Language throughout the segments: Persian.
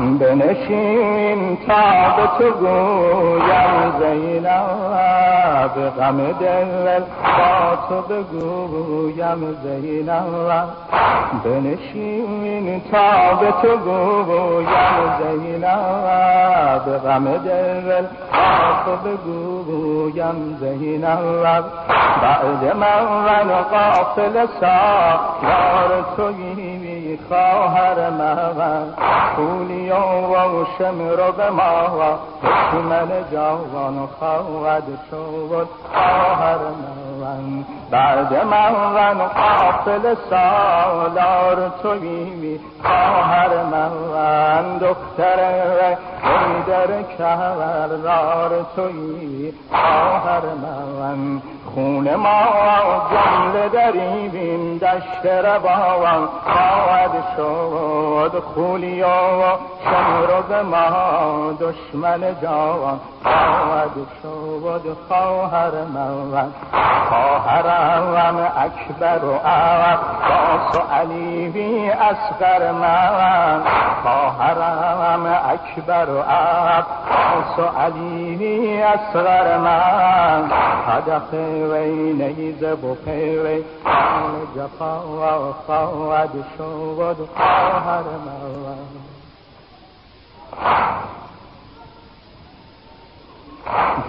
بنشین تا به تو گویم زینب. غم دل با تو بگویم زینب. بنشین تا به تو گویم زینب. غم دل با تو بگویم زینب. بعد من من قافل سالار تویی خواهر من. خولی و شمر به ما دشمن جوان خواهد شد. خواهر من بعد من من قافل سالار تویی خواهر من دختر در کهرار تویی خواهر من خون ما جمله دریبین دشت رباوان خواهد شد خولیا و شمرد ما دشمن جوان. خواهد شد خواهر من خواهرم اکبر و عباس و علی اصغر من خواهرم اکبر و عباس و علی اصغر من هدف وی نیزه و پیوی جفا و خواهد شد خواهر من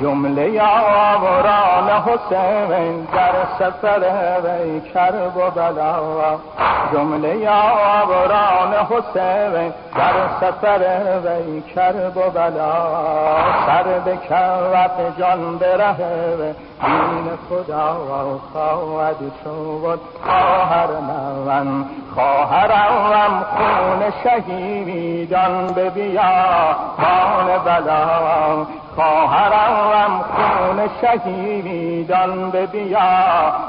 جمله آوران حسین در سفر وی کرب و بلا. جمله آوران حسین در سفر وی کرب و بلا. سر به جان بره دین خدا و خواهد شد خواهر من خواهرم خون شهیدان به بیا. بلا. خواهرم خون شهیدان به بیا.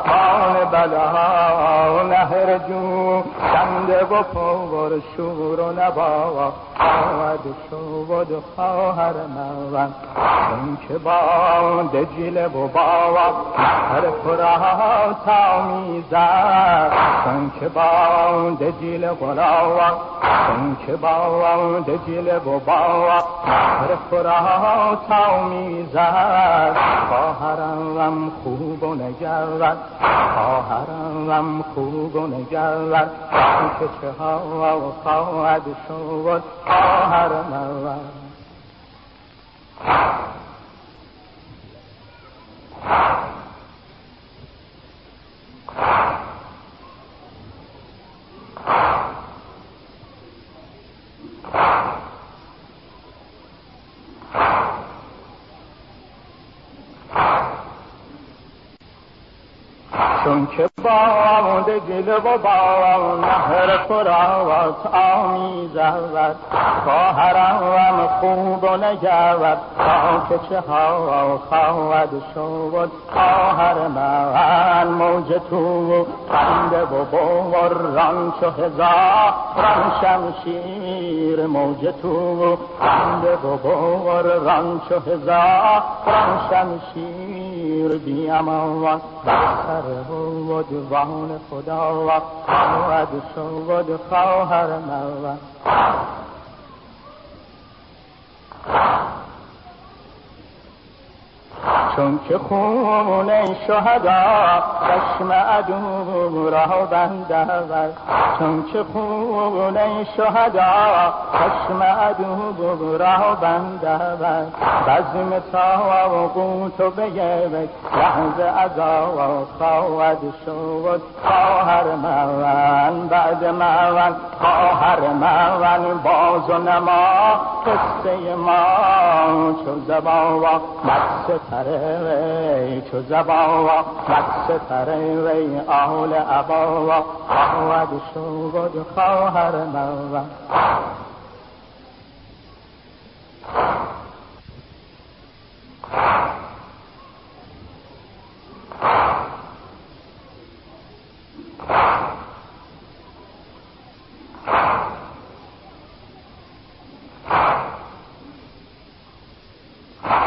خان بلا نهر جو شنده و پر شور و نبا خواهد شد خواهر من چون که با دجله و باوا نهر پرا تا می‌زد چون که با دجله و لاوا چون که با دجله و باوا نهر پرا تا می‌زد. خواهرم خوب و نگرد خواهرم خوب و نگرد که چه ها خواهد شد. خواهر من چون که باد دل و با نهر پراوت آمیزد خواهرم خوب و نگود تا که چه ها خواهد شد خواهر من موج تو خنده و بوران چو هزار. شمشیر موج تو خنده و بوران چو هزار. شمشیر بیامان بر سر و دیوان خدا و خواهد شد خواهر من چون که خون شهدا چشم عدو را بنده چون که خون شهدا چشم عدو را بنده بزم تا قوت و بیبک لحظه عذا خواهد شد خواهر من بعد من خواهر من باز و نما. قصه ما چو زبان و تره. وی چو زبا مکس تره وی آل عبا خواهد شد خواهر من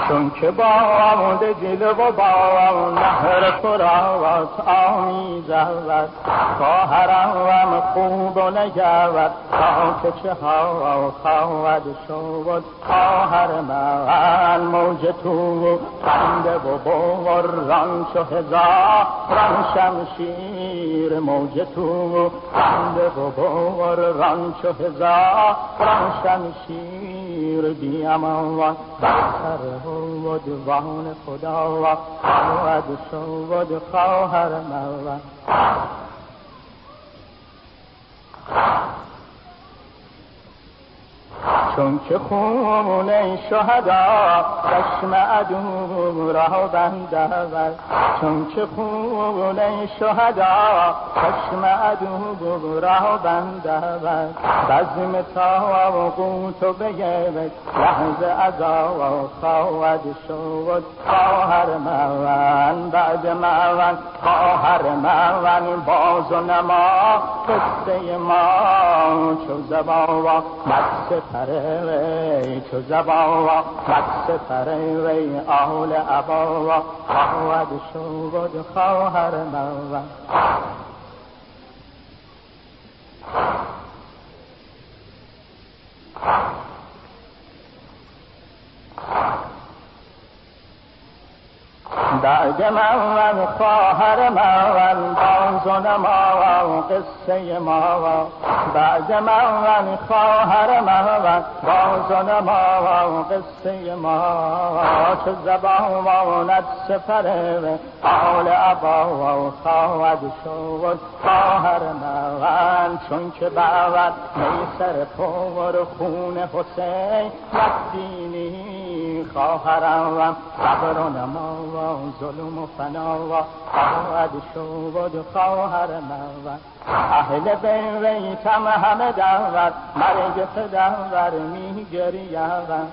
چون که باد جلو و با نهر فرات آمیزد خواهرم خوب و نگود. تا که چه ها خواهد شد خواهر من موج تو خنده و بران چو هزاران شمشیر موج تو خنده و بران چو هزاران شمشیر بیامان بر سر و دوان خدا و خواهد شد خواهر من چون که خون شهدا چشم عدو را بندود چون که خون شهدا چشم عدو را بندود بزم تاغوت و بگید لحظه ازا خواهد شد. خواهر من بعد من خواهر من باز و نما قصه ما چو زبا مد سپره چو زبا مد سپره وی آل عبا خواهد شد خواهر من بعد من خواهر من باز ما قصه ما بعد من خواهر من باز ما قصه ما چه زبان سفره حال عبا خواهد شد. خواهر من چون که بعد میسر پر خون حسین نقدینی خواهرم صبر و نما ظلم و فنا و خواهد شد خواهر من اهل بیتم همه دور مرگ پدر می گریم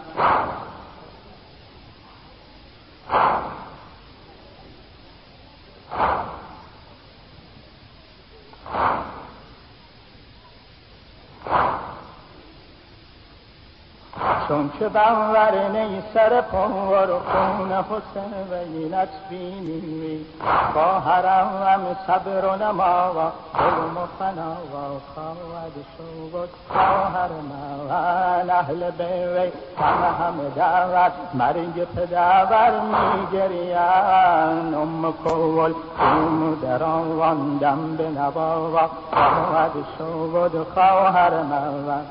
چون که بنور نی سر پنور و خون حسن وینت بینی با حرم صبر و نما و ظلم و فنا و خواهد شد خواهر من اهل بیوی همه همه دعوت مرگ پدر میگرین ام کول ام در آن دم به نبا و خواهد شد خواهر من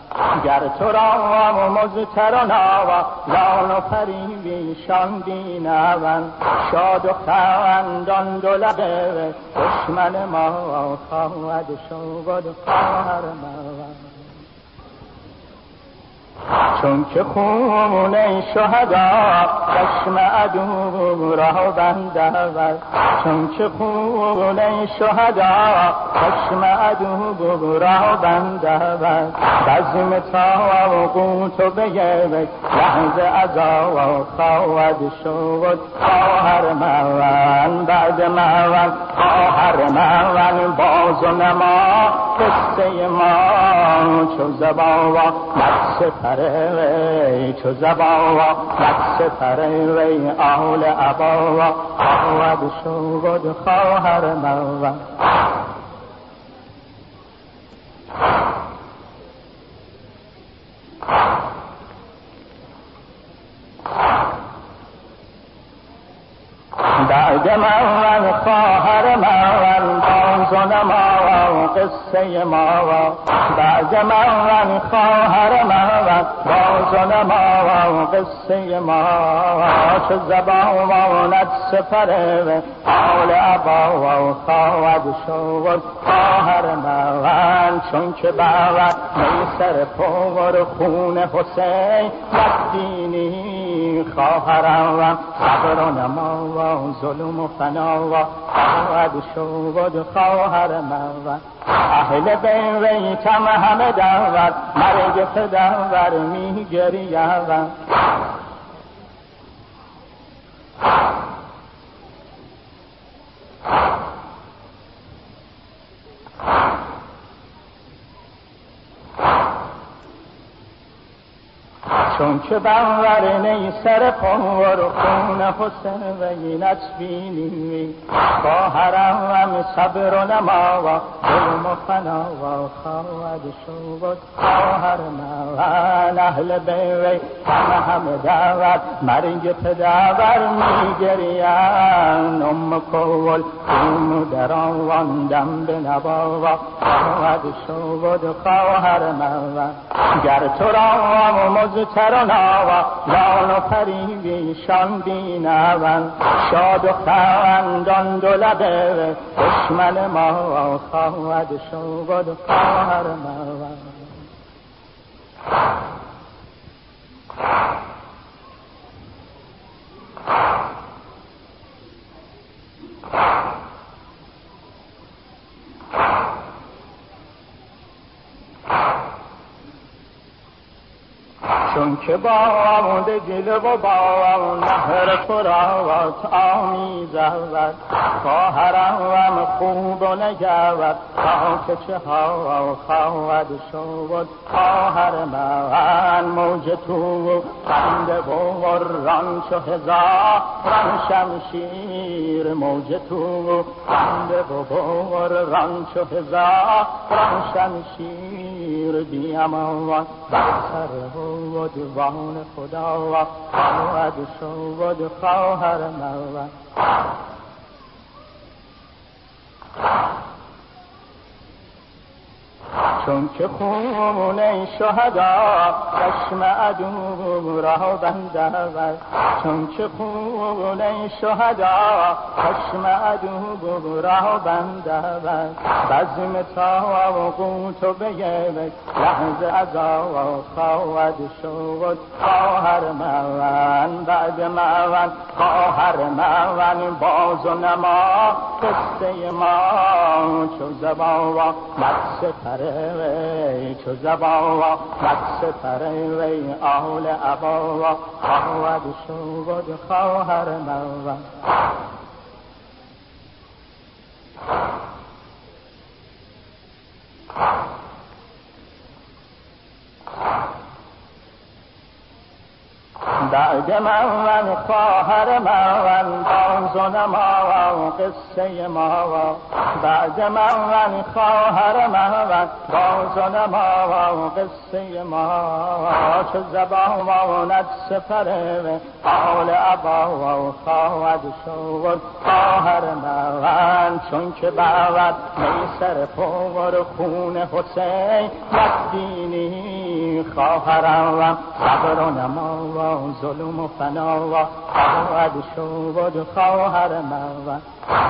گر تو را مزتر و لان و فریبیشان دینون شاد و خندان دو لبه دشمن ما خواهد شد خواهر ما. چون که خون شهدا چشم عدو را بندود چون که خون شهدا چشم عدو را بندود بزم تاغوت و بگید لحظه ازا خواهد شد. خواهر من بعد من خواهر من باز و نما. قصه ما چو زبا و سپره چو زبا یک سپره وی آل عبا خواهد شد خواهر من بعد من خواهر قصه ما بعد من خواهر من باز نما قصه ما چه زبان ماند سفره حال عبا خواهد شد خواهر من چون که بعد میسر پر خون حسین مدینی خواهرم صبر و نما ظلم و فنا و خواهد شد خواهر من اهل بیتم همه دور مرگ پدر می گریم چون که بنور سر پنور و خون حسن و اینت بینی با حرم صبر و نما و علم و فنا و خواهد شد خواهر من اهل بیوی همه همه دعوت. مرگ پدر میگریم ام کول اون در آن دم به نبا و خواهد شد خواهر من گر تو را مزتر و ناوا لان و پریشان بینون شاد و خندان دو لبه دشمن ما خواهد شد خواهر ما چون که باد گل و با نهر فرات آمیزد خواهرم خوب و نگود تا که چه ها خواهد شد خواهر من موج تو خنده و ران چو هزار ران شمشیر موج تو خنده و ران چو هزار ران شمشیر بیامان بر سر و دیوان خدا و خواهد شد خواهر من چون که خون شهدا چشم عدو را بندود چون که خون شهدا چشم عدو را بندود بزم تا و قوت و بیبک لحظه ازا خواهد شد. خواهر من بعد من خواهر من باز و نما. قصه ما چو زبا و مد وی چو زبا و مد وی آل عبا خواهد شد خواهر من بعد من من خواهر من و نما و قصه ما و بعد من من خواهر من و نما و قصه ما چه زبان ماند سفر حال عبا و خواهد شد خواهر من چون که بعد میسر پور خون حسین مدینی خواهرم صبر و نما و ظلم و فنا و خواهد شد خواهر من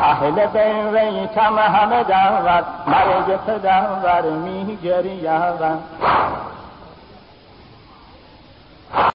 اهل بیتم همه دور مرگ پدر گریم